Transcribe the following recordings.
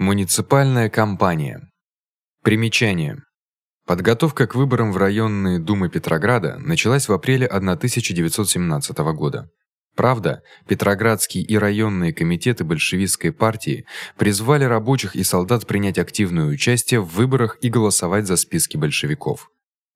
Муниципальная кампания. Примечание. Подготовка к выборам в районные думы Петрограда началась в апреле 1917 года. Правда, Петроградский и районные комитеты большевистской партии призвали рабочих и солдат принять активное участие в выборах и голосовать за списки большевиков.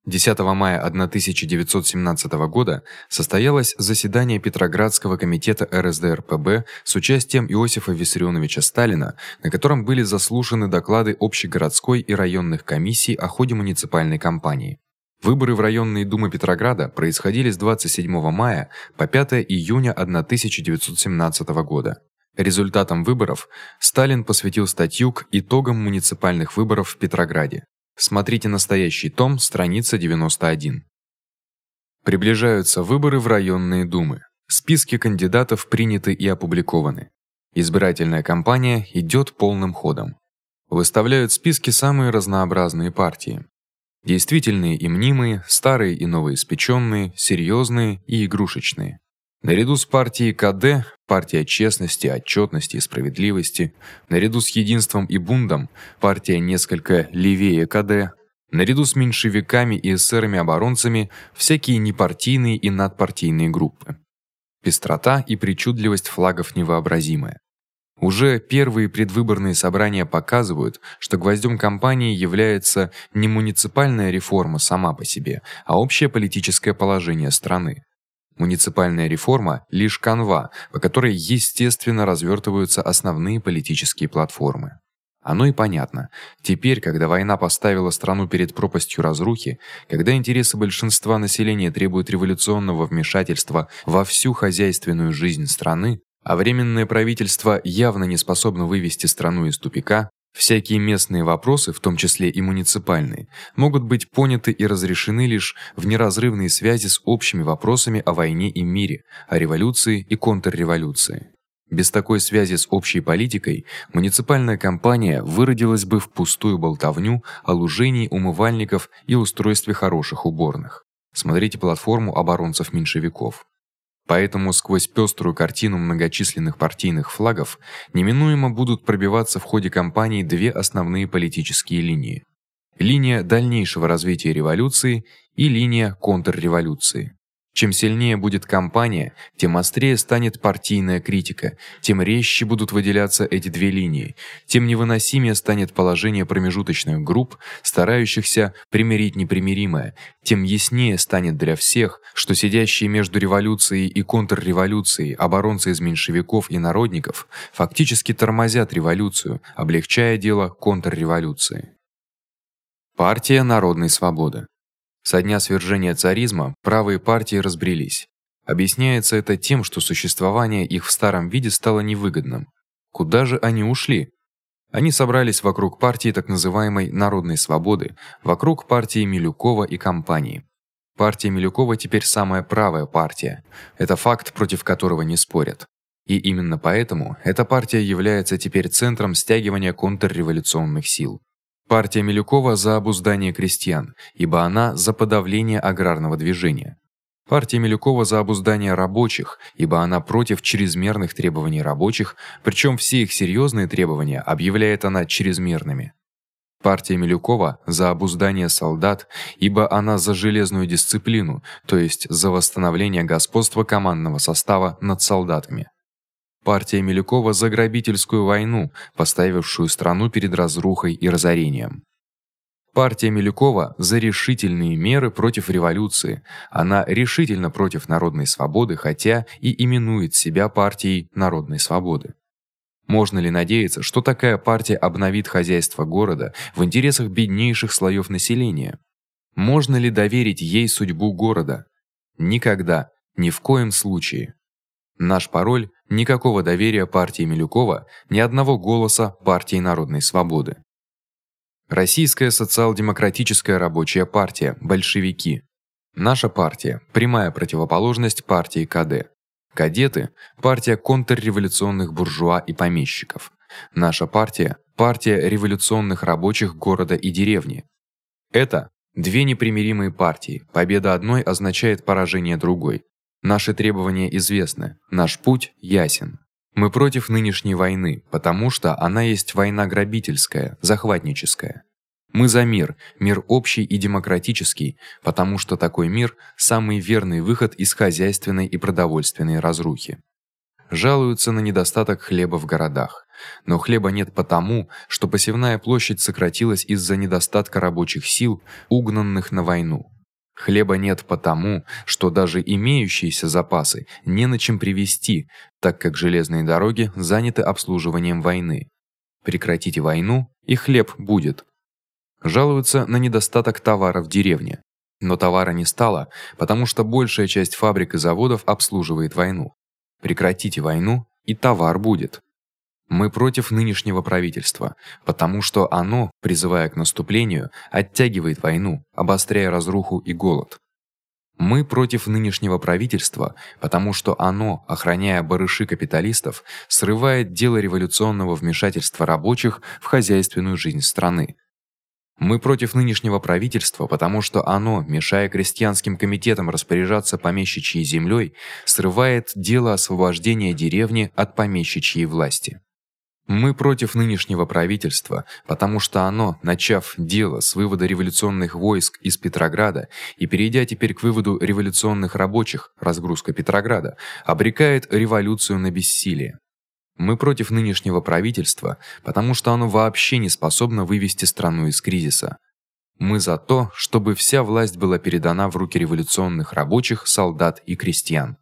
10 мая 1917 года состоялось заседание Петроградского комитета РСДРПб с участием Иосифа Виссарионовича Сталина, на котором были заслушаны доклады общегородской и районных комиссий о ходе муниципальной кампании. Выборы в районные думы Петрограда происходили с 27 мая по 5 июня 1917 года. Результатам выборов Сталин посвятил статью к итогам муниципальных выборов в Петрограде. Смотрите настоящий том, страница 91. Приближаются выборы в районные думы. Списки кандидатов приняты и опубликованы. Избирательная кампания идёт полным ходом. Выставляют списки самые разнообразные партии. Действительные и мнимые, старые и новоиспечённые, серьёзные и игрушечные. Наряду с партией КД, партия честности, отчетности и справедливости, наряду с единством и бундом, партия несколько левее КД, наряду с меньшевиками и эсерами-оборонцами, всякие непартийные и надпартийные группы. Пестрота и причудливость флагов невообразимая. Уже первые предвыборные собрания показывают, что гвоздём кампании является не муниципальная реформа сама по себе, а общее политическое положение страны. Муниципальная реформа лишь канва, по которой естественно развертываются основные политические платформы. Оно и понятно. Теперь, когда война поставила страну перед пропастью разрухи, когда интересы большинства населения требуют революционного вмешательства во всю хозяйственную жизнь страны, а временное правительство явно не способно вывести страну из тупика, Всякие местные вопросы, в том числе и муниципальные, могут быть поняты и разрешены лишь в неразрывной связи с общими вопросами о войне и мире, о революции и контрреволюции. Без такой связи с общей политикой муниципальная кампания выродилась бы в пустую болтовню о лужении умывальников и устройстве хороших уборных. Смотрите платформу оборонцев-меньшевиков. Поэтому сквозь пёструю картину многочисленных партийных флагов неминуемо будут пробиваться в ходе кампании две основные политические линии: линия дальнейшего развития революции и линия контрреволюции. Чем сильнее будет кампания, тем острее станет партийная критика, тем резче будут выделяться эти две линии, тем невыносимее станет положение промежуточных групп, старающихся примирить непримиримое, тем яснее станет для всех, что сидящие между революцией и контрреволюцией оборонцы из меньшевиков и народников фактически тормозят революцию, облегчая дело контрреволюции. Партия народной свободы со дня свержения царизма правые партии разбрелись. Объясняется это тем, что существование их в старом виде стало невыгодным. Куда же они ушли? Они собрались вокруг партии так называемой Народной свободы, вокруг партии Милюкова и компании. Партия Милюкова теперь самая правая партия. Это факт, против которого не спорят. И именно поэтому эта партия является теперь центром стягивания контрреволюционных сил. Партия Милюкова за обуздание крестьян, ибо она за подавление аграрного движения. Партия Милюкова за обуздание рабочих, ибо она против чрезмерных требований рабочих, причём все их серьёзные требования объявляет она чрезмерными. Партия Милюкова за обуздание солдат, ибо она за железную дисциплину, то есть за восстановление господства командного состава над солдатами. Партия Милюкова за грабительскую войну, поставившую страну перед разрухой и разорением. Партия Милюкова за решительные меры против революции. Она решительно против народной свободы, хотя и именует себя партией народной свободы. Можно ли надеяться, что такая партия обновит хозяйство города в интересах беднейших слоёв населения? Можно ли доверить ей судьбу города? Никогда, ни в коем случае. Наш пароль никакого доверия партии Милюкова, ни одного голоса партии Народной свободы. Российская социал-демократическая рабочая партия, большевики. Наша партия прямая противоположность партии КД. Кадеты партия контрреволюционных буржуа и помещиков. Наша партия партия революционных рабочих города и деревни. Это две непримиримые партии. Победа одной означает поражение другой. Наши требования известны, наш путь ясен. Мы против нынешней войны, потому что она есть война грабительская, захватническая. Мы за мир, мир общий и демократический, потому что такой мир самый верный выход из хозяйственной и продовольственной разрухи. Жалуются на недостаток хлеба в городах. Но хлеба нет потому, что посевная площадь сократилась из-за недостатка рабочих сил, угнанных на войну. Хлеба нет потому, что даже имеющиеся запасы не на чем привезти, так как железные дороги заняты обслуживанием войны. Прекратите войну, и хлеб будет. Жалуются на недостаток товара в деревне. Но товара не стало, потому что большая часть фабрик и заводов обслуживает войну. Прекратите войну, и товар будет. Мы против нынешнего правительства, потому что оно, призывая к наступлению, оттягивает войну, обостряя разруху и голод. Мы против нынешнего правительства, потому что оно, охраняя барыши капиталистов, срывает дело революционного вмешательства рабочих в хозяйственную жизнь страны. Мы против нынешнего правительства, потому что оно, мешая крестьянским комитетам распоряжаться помещичьей землёй, срывает дело освобождения деревни от помещичьей власти. Мы против нынешнего правительства, потому что оно, начав дело с вывода революционных войск из Петрограда и перейдя теперь к выводу революционных рабочих, разгрузка Петрограда, обрекает революцию на бессилие. Мы против нынешнего правительства, потому что оно вообще не способно вывести страну из кризиса. Мы за то, чтобы вся власть была передана в руки революционных рабочих, солдат и крестьян.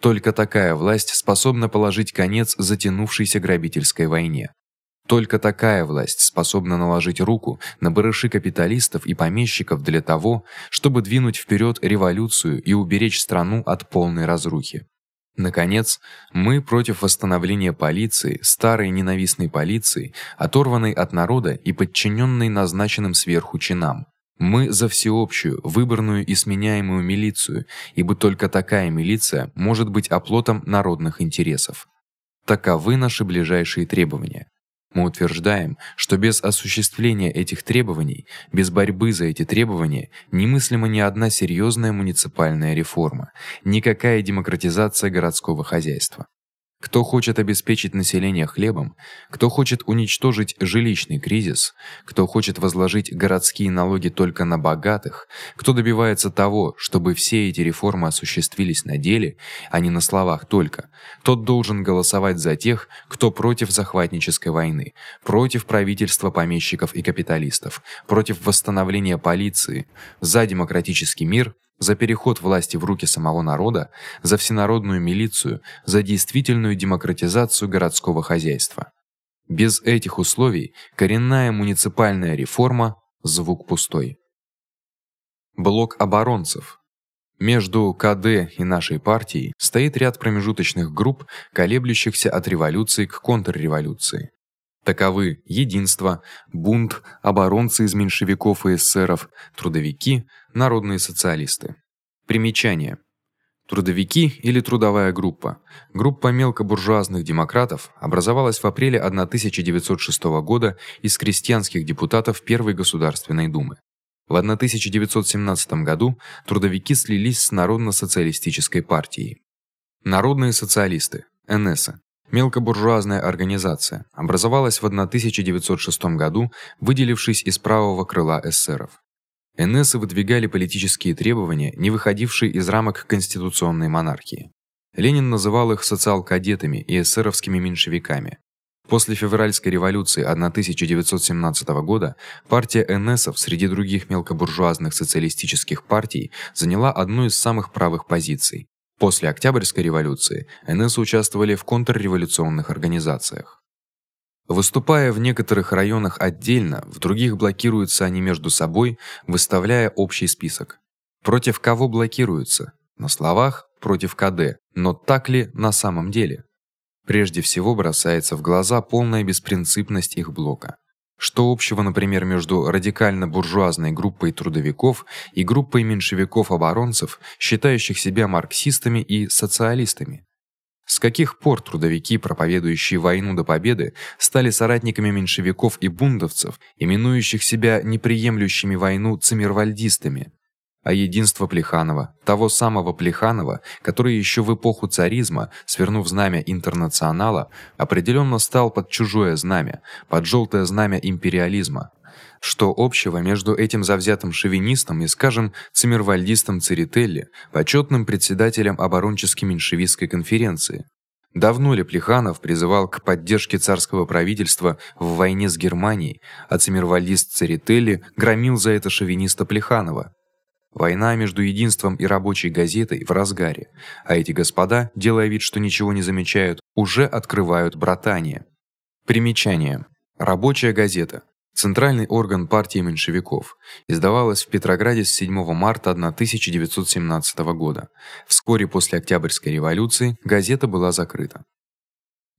Только такая власть способна положить конец затянувшейся грабительской войне. Только такая власть способна наложить руку на барыши капиталистов и помещиков для того, чтобы двинуть вперед революцию и уберечь страну от полной разрухи. Наконец, мы против восстановления полиции, старой ненавистной полиции, оторванной от народа и подчиненной назначенным сверху чинам. Мы за всеобщую, выборную и сменяемую милицию, ибо только такая милиция может быть оплотом народных интересов. Таковы наши ближайшие требования. Мы утверждаем, что без осуществления этих требований, без борьбы за эти требования немыслима ни одна серьёзная муниципальная реформа, никакая демократизация городского хозяйства. Кто хочет обеспечить население хлебом, кто хочет уничтожить жилищный кризис, кто хочет возложить городские налоги только на богатых, кто добивается того, чтобы все эти реформы осуществились на деле, а не на словах только, тот должен голосовать за тех, кто против захватнической войны, против правительства помещиков и капиталистов, против восстановления полиции, за демократический мир за переход власти в руки самого народа, за всенародную милицию, за действительную демократизацию городского хозяйства. Без этих условий коренная муниципальная реформа звук пустой. Блок оборонцев. Между КД и нашей партией стоит ряд промежуточных групп, колеблющихся от революции к контрреволюции. Таковы единство, бунт, оборонцы из меньшевиков и эсеров, трудовики, народные социалисты. Примечание: Трудовики или трудовая группа. Группа мелкобуржуазных демократов образовалась в апреле 1906 года из крестьянских депутатов Первой Государственной Думы. В 1917 году трудовики слились с Народно-социалистической партией. Народные социалисты НС Мелкобуржуазная организация образовалась в 1906 году, выделившись из правого крыла эсеров. НС выдвигали политические требования, не выходившие из рамок конституционной монархии. Ленин называл их социал-кадетами и эсеровскими меньшевиками. После февральской революции 1917 года партия НСов среди других мелкобуржуазных социалистических партий заняла одну из самых правых позиций. После Октябрьской революции НС участвовали в контрреволюционных организациях. Выступая в некоторых районах отдельно, в других блокируются они между собой, выставляя общий список. Против кого блокируются? На словах против КД, но так ли на самом деле? Прежде всего бросается в глаза полная беспринципность их блока. Что общего, например, между радикально-буржуазной группой трудовиков и группой меньшевиков-оборонцев, считающих себя марксистами и социалистами? С каких пор трудовики, проповедующие войну до победы, стали соратниками меньшевиков и бундовцев, именующих себя неприемлющими войну циммервальдистами? А единство Плеханова, того самого Плеханова, который ещё в эпоху царизма, свернув знамя интернационала, определённо стал под чужое знамя, под жёлтое знамя империализма. Что общего между этим завзятым шовинистом и, скажем, циммервальдистом Церетели, почётным председателем оборонческой меньшевистской конференции? Давно ли Плеханов призывал к поддержке царского правительства в войне с Германией, а циммервальдист Церетели громил за это шовиниста Плеханова? Война между единством и рабочей газетой в разгаре, а эти господа, делая вид, что ничего не замечают, уже открывают братание. Примечание: Рабочая газета центральный орган партии меньшевиков, издавалась в Петрограде с 7 марта 1917 года. Вскоре после Октябрьской революции газета была закрыта.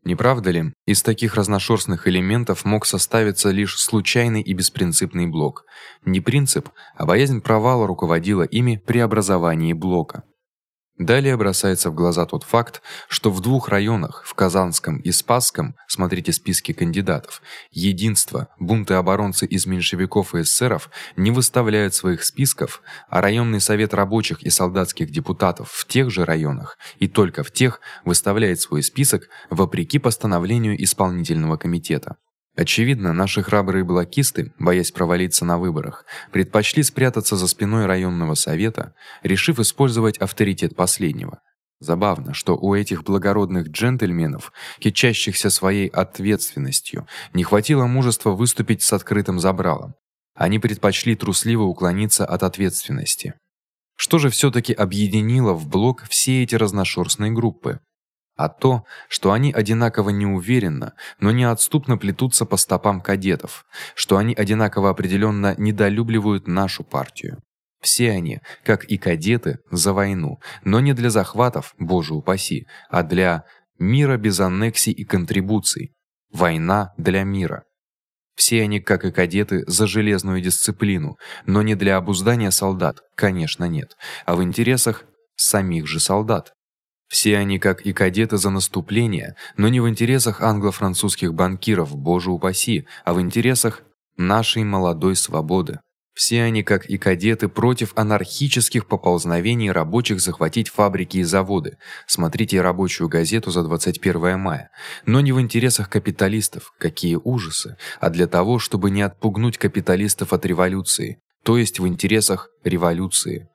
Не правда ли, из таких разношерстных элементов мог составиться лишь случайный и беспринципный блок. Не принцип, а боязнь провала руководила ими при образовании блока. Далее бросается в глаза тот факт, что в двух районах, в Казанском и Спасском, смотрите списки кандидатов, единство, бунты оборонцы из меньшевиков и эсеров не выставляют своих списков, а районный совет рабочих и солдатских депутатов в тех же районах и только в тех выставляет свой список вопреки постановлению исполнительного комитета. Очевидно, наши храбрые блокисты, боясь провалиться на выборах, предпочли спрятаться за спиной районного совета, решив использовать авторитет последнего. Забавно, что у этих благородных джентльменов, кичащихся своей ответственностью, не хватило мужества выступить с открытым забралом. Они предпочли трусливо уклониться от ответственности. Что же всё-таки объединило в блок все эти разношерстные группы? А то, что они одинаково неуверенно, но неотступно плетутся по стопам кадетов, что они одинаково определённо недолюбливают нашу партию. Все они, как и кадеты, за войну, но не для захватов, боже упаси, а для мира без аннексий и контрибуций. Война для мира. Все они, как и кадеты, за железную дисциплину, но не для обуздания солдат, конечно, нет, а в интересах самих же солдат. Все они, как и кадеты за наступление, но не в интересах англо-французских банкиров, боже упаси, а в интересах нашей молодой свободы. Все они, как и кадеты, против анархических поползновений рабочих захватить фабрики и заводы. Смотрите рабочую газету за 21 мая. Но не в интересах капиталистов, какие ужасы, а для того, чтобы не отпугнуть капиталистов от революции, то есть в интересах революции.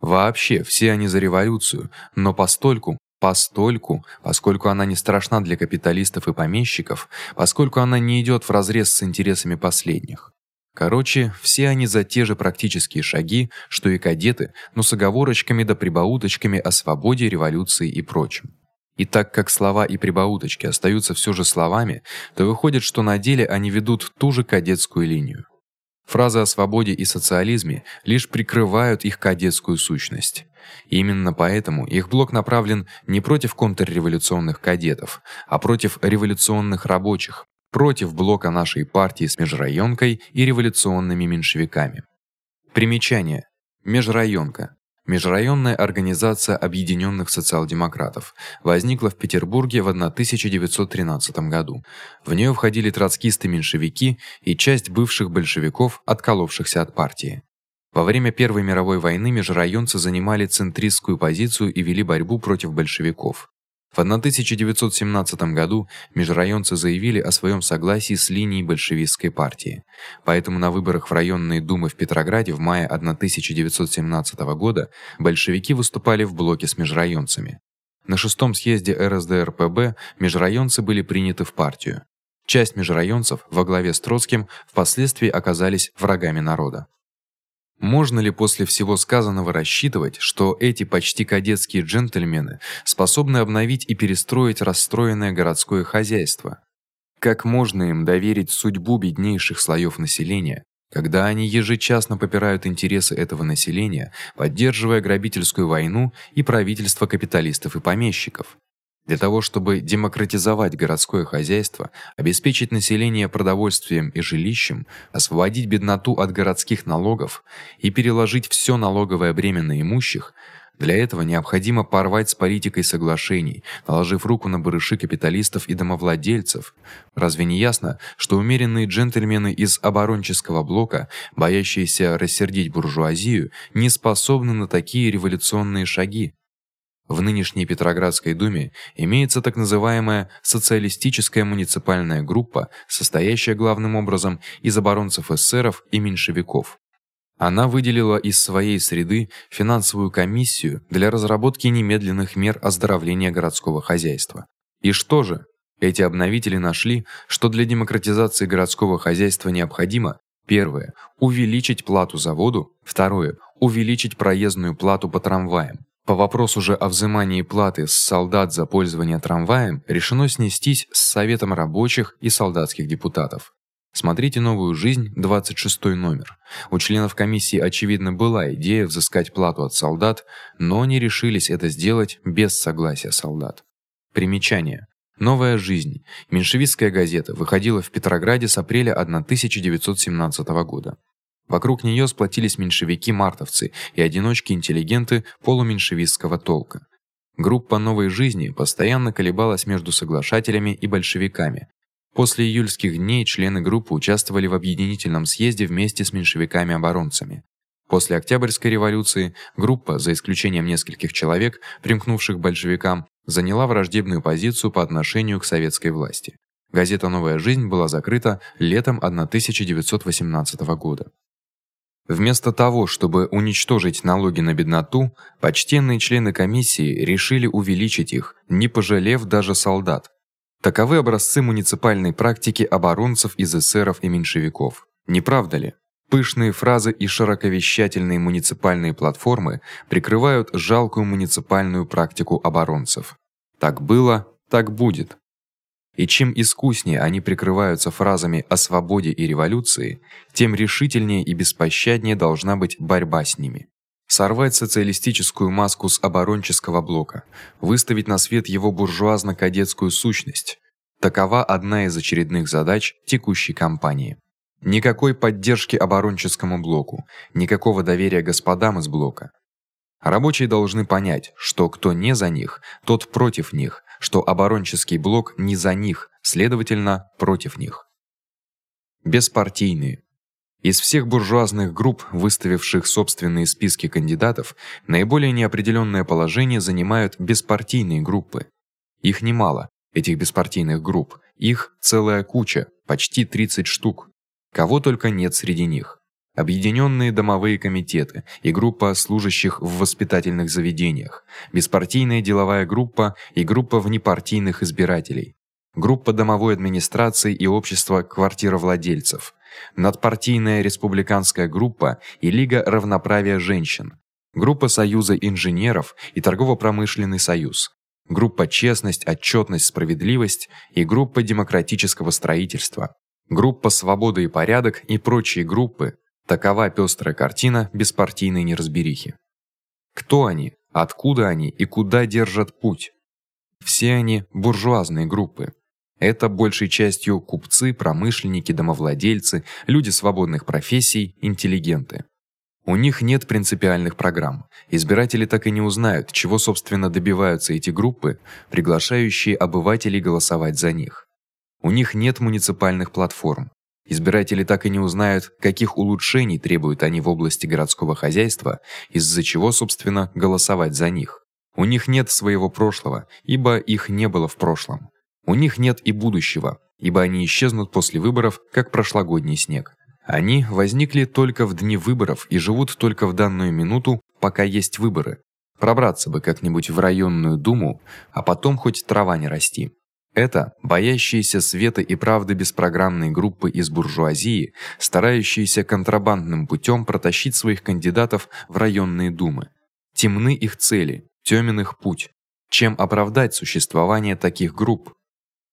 Вообще, все они за революцию, но постольку, постольку, поскольку она не страшна для капиталистов и помещиков, поскольку она не идёт вразрез с интересами последних. Короче, все они за те же практические шаги, что и кадеты, но с оговорочками да прибауточками о свободе, революции и прочем. И так как слова и прибауточки остаются всё же словами, то выходит, что на деле они ведут ту же кадетскую линию. Фразы о свободе и социализме лишь прикрывают их кадетскую сущность. Именно поэтому их блок направлен не против контрреволюционных кадетов, а против революционных рабочих, против блока нашей партии с межрайонкой и революционными меньшевиками. Примечание: межрайонка Межрайонная организация объединённых социал-демократов возникла в Петербурге в 1913 году. В неё входили троцкисты-меньшевики и часть бывших большевиков, отколовшихся от партии. Во время Первой мировой войны межрайонцы занимали центристскую позицию и вели борьбу против большевиков. В 1917 году межрайонцы заявили о своём согласии с линией большевистской партии. Поэтому на выборах в районные думы в Петрограде в мае 1917 года большевики выступали в блоке с межрайонцами. На шестом съезде РСДРПб межрайонцы были приняты в партию. Часть межрайонцев во главе с Троцким впоследствии оказались врагами народа. Можно ли после всего сказанного рассчитывать, что эти почти кадетские джентльмены способны обновить и перестроить расстроенное городское хозяйство? Как можно им доверить судьбу беднейших слоёв населения, когда они ежечасно попирают интересы этого населения, поддерживая грабительскую войну и правительство капиталистов и помещиков? Для того, чтобы демократизовать городское хозяйство, обеспечить население продовольствием и жилищем, освободить бедноту от городских налогов и переложить всё налоговое бремя на имущих, Для этого необходимо порвать с политикой соглашений, наложив руку на барыши капиталистов и домовладельцев. Разве не ясно, что умеренные джентльмены из оборонческого блока, боящиеся рассердить буржуазию, не способны на такие революционные шаги? В нынешней Петроградской думе имеется так называемая социалистическая муниципальная группа, состоящая главным образом из оборонцев эсеров и меньшевиков. Она выделила из своей среды финансовую комиссию для разработки немедленных мер оздоровления городского хозяйства. И что же? Эти обновители нашли, что для демократизации городского хозяйства необходимо первое увеличить плату за воду, второе увеличить проездную плату по трамваям. По вопросу же о взимании платы с солдат за пользование трамваем решено снестись с советом рабочих и солдатских депутатов. Смотрите Новую жизнь, 26 номер. У членов комиссии очевидно была идея взыскать плату от солдат, но они решились это сделать без согласия солдат. Примечание: Новая жизнь. Меньшевистская газета выходила в Петрограде с апреля 1917 года. Вокруг неё сплотились меньшевики-мартовцы и одиночки-интеллигенты полуменьшевистского толка. Группа Новой жизни постоянно колебалась между соглашателями и большевиками, После июльских дней члены группы участвовали в объединительном съезде вместе с меньшевиками-оборонцами. После Октябрьской революции группа, за исключением нескольких человек, примкнувших к большевикам, заняла враждебную позицию по отношению к советской власти. Газета Новая жизнь была закрыта летом 1918 года. Вместо того, чтобы уничтожить налоги на бедноту, почтенные члены комиссии решили увеличить их, не пожалев даже солдат. Таковы образцы муниципальной практики оборонцев из эсеров и меньшевиков. Не правда ли? Пышные фразы и широковещательные муниципальные платформы прикрывают жалкую муниципальную практику оборонцев. Так было, так будет. И чем искуснее они прикрываются фразами о свободе и революции, тем решительнее и беспощаднее должна быть борьба с ними сорвать социалистическую маску с оборонческого блока, выставить на свет его буржуазно-кадетскую сущность. Такова одна из очередных задач текущей кампании. Никакой поддержки оборонческому блоку, никакого доверия господам из блока. Рабочие должны понять, что кто не за них, тот против них, что оборонческий блок не за них, следовательно, против них. Беспартийные из всех буржуазных групп, выставивших собственные списки кандидатов, наиболее неопределённое положение занимают беспартийные группы. Их немало, этих беспартийных групп. Их целая куча, почти 30 штук. Кого только нет среди них. Объединённые домовые комитеты и группа служащих в воспитательных заведениях, беспартийная деловая группа и группа внепартийных избирателей, группа домовой администрации и общество квартировладельцев надпартийная республиканская группа и Лига равноправия женщин, группа Союза инженеров и торгово-промышленный союз, группа Честность, отчетность, справедливость и группа демократического строительства, группа Свобода и порядок и прочие группы. Такова пёстрая картина беспартийной неразберихи. Кто они, откуда они и куда держат путь? Все они буржуазные группы. Это большей частью купцы, промышленники, домовладельцы, люди свободных профессий, интеллигенты. У них нет принципиальных программ. Избиратели так и не узнают, чего собственно добиваются эти группы, приглашающие обывателей голосовать за них. У них нет муниципальных платформ. Избиратели так и не узнают, каких улучшений требуют они в области городского хозяйства, из-за чего, собственно, голосовать за них. У них нет своего прошлого, ибо их не было в прошлом. У них нет и будущего, ибо они исчезнут после выборов, как прошлогодний снег. Они возникли только в дни выборов и живут только в данную минуту, пока есть выборы. Пробраться бы как-нибудь в районную думу, а потом хоть трава не расти. Это боящиеся света и правды беспрограммные группы из буржуазии, старающиеся контрабандным путём протащить своих кандидатов в районные думы. Темны их цели, тёмен их путь. Чем оправдать существование таких групп?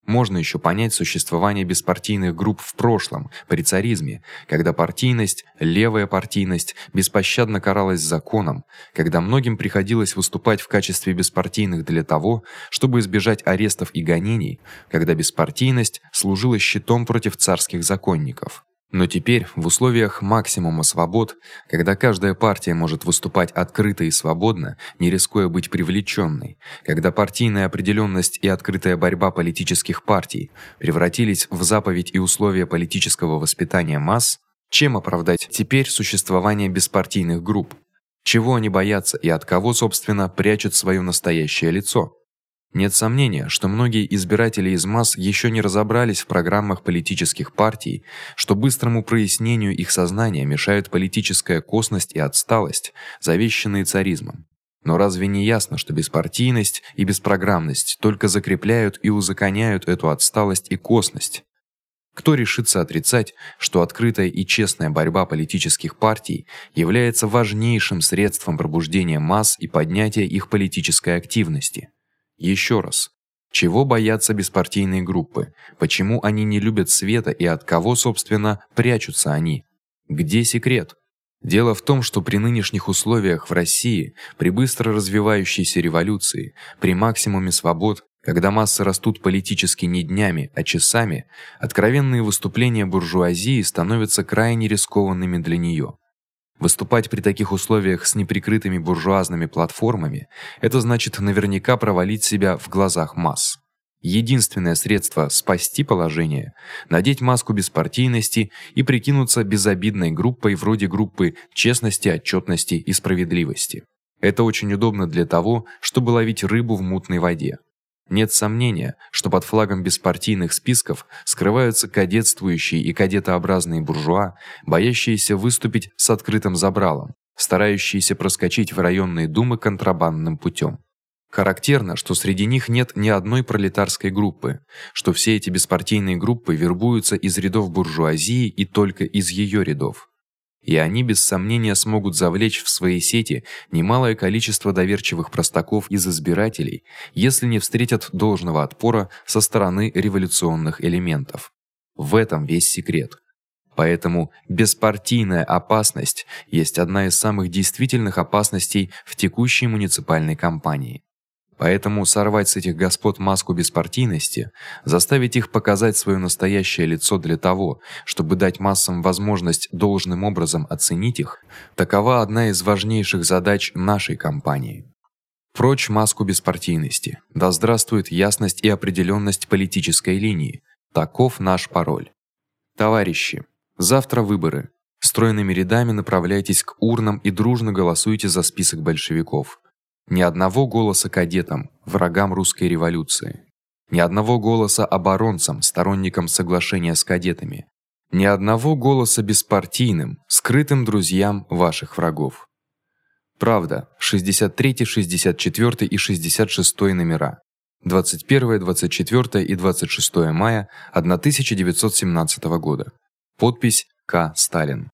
Можно ещё понять существование беспартийных групп в прошлом, при царизме, когда партийность, левая партийность беспощадно каралась законом, когда многим приходилось выступать в качестве беспартийных для того, чтобы избежать арестов и гонений, когда беспартийность служила щитом против царских законников. Но теперь, в условиях максимума свобод, когда каждая партия может выступать открыто и свободно, не рискуя быть привлечённой, когда партийная определённость и открытая борьба политических партий превратились в заповедь и условия политического воспитания масс, чем оправдать теперь существование беспартийных групп? Чего они боятся и от кого, собственно, прячут своё настоящее лицо? Нет сомнения, что многие избиратели из масс ещё не разобрались в программах политических партий, что быстрому прояснению их сознания мешают политическая косность и отсталость, завещанные царизмом. Но разве не ясно, что беспартийность и беспрограммность только закрепляют и узаконяют эту отсталость и косность? Кто решится отрицать, что открытая и честная борьба политических партий является важнейшим средством пробуждения масс и поднятия их политической активности? Ещё раз. Чего боятся беспартийные группы? Почему они не любят света и от кого, собственно, прячутся они? Где секрет? Дело в том, что при нынешних условиях в России, при быстро развивающейся революции, при максимуме свобод, когда массы растут политически не днями, а часами, откровенные выступления буржуазии становятся крайне рискованными для неё. Выступать при таких условиях с неприкрытыми буржуазными платформами это значит наверняка провалить себя в глазах масс. Единственное средство спасти положение надеть маску беспартийности и прикинуться безобидной группой вроде группы честности, отчётности и справедливости. Это очень удобно для того, чтобы ловить рыбу в мутной воде. Нет сомнения, что под флагом беспартийных списков скрываются кадетствующие и кадетообразные буржуа, боящиеся выступить с открытым забралом, старающиеся проскочить в районные думы контрабандным путём. Характерно, что среди них нет ни одной пролетарской группы, что все эти беспартийные группы вербуются из рядов буржуазии и только из её рядов и они без сомнения смогут завлечь в свои сети немалое количество доверчивых простаков из избирателей, если не встретят должного отпора со стороны революционных элементов. В этом весь секрет. Поэтому беспартийная опасность есть одна из самых действительных опасностей в текущей муниципальной кампании. Поэтому сорвать с этих господ маску беспартийности, заставить их показать своё настоящее лицо для того, чтобы дать массам возможность должным образом оценить их, такова одна из важнейших задач нашей кампании. Прочь маску беспартийности. Да здравствует ясность и определённость политической линии. Таков наш пароль. Товарищи, завтра выборы. Стройными рядами направляйтесь к урнам и дружно голосуйте за список большевиков. Ни одного голоса кадетам, врагам русской революции. Ни одного голоса оборонцам, сторонникам соглашения с кадетами. Ни одного голоса беспартийным, скрытым друзьям ваших врагов. Правда, 63, 64 и 66 номера. 21, 24 и 26 мая 1917 года. Подпись К. Сталин.